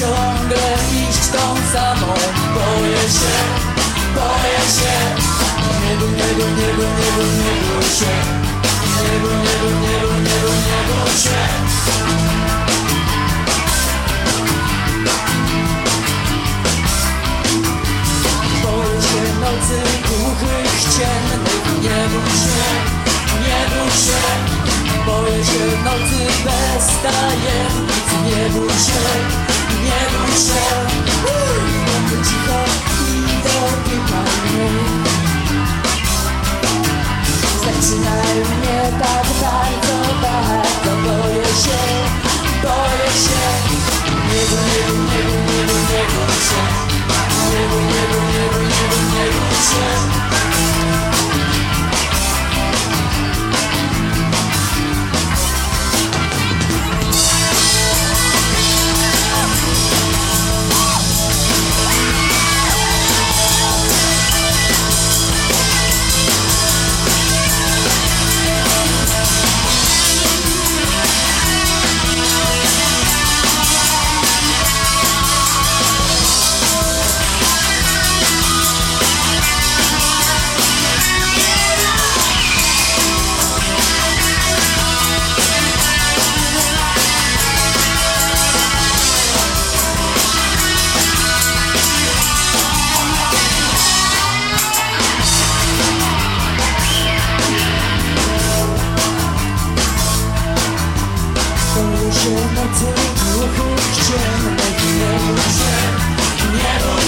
ciągle iść tą samą. Boję się, boję się. Nie bój, nie bój, nie bój, nie bój, nie bój się. Nie bój, nie bój, nie bój, nie bój, nie bój się. Boję się nocy głuchych, ciemnych. Nie bój się, nie bój się. Boję się nocy bez tajemnic Nie bój się. Sojusze na tych głuchych czym Nie ruszę, nie ruszę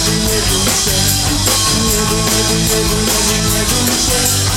nie bój, nie bój się Nie bój, nie bój, nie bój, nie nie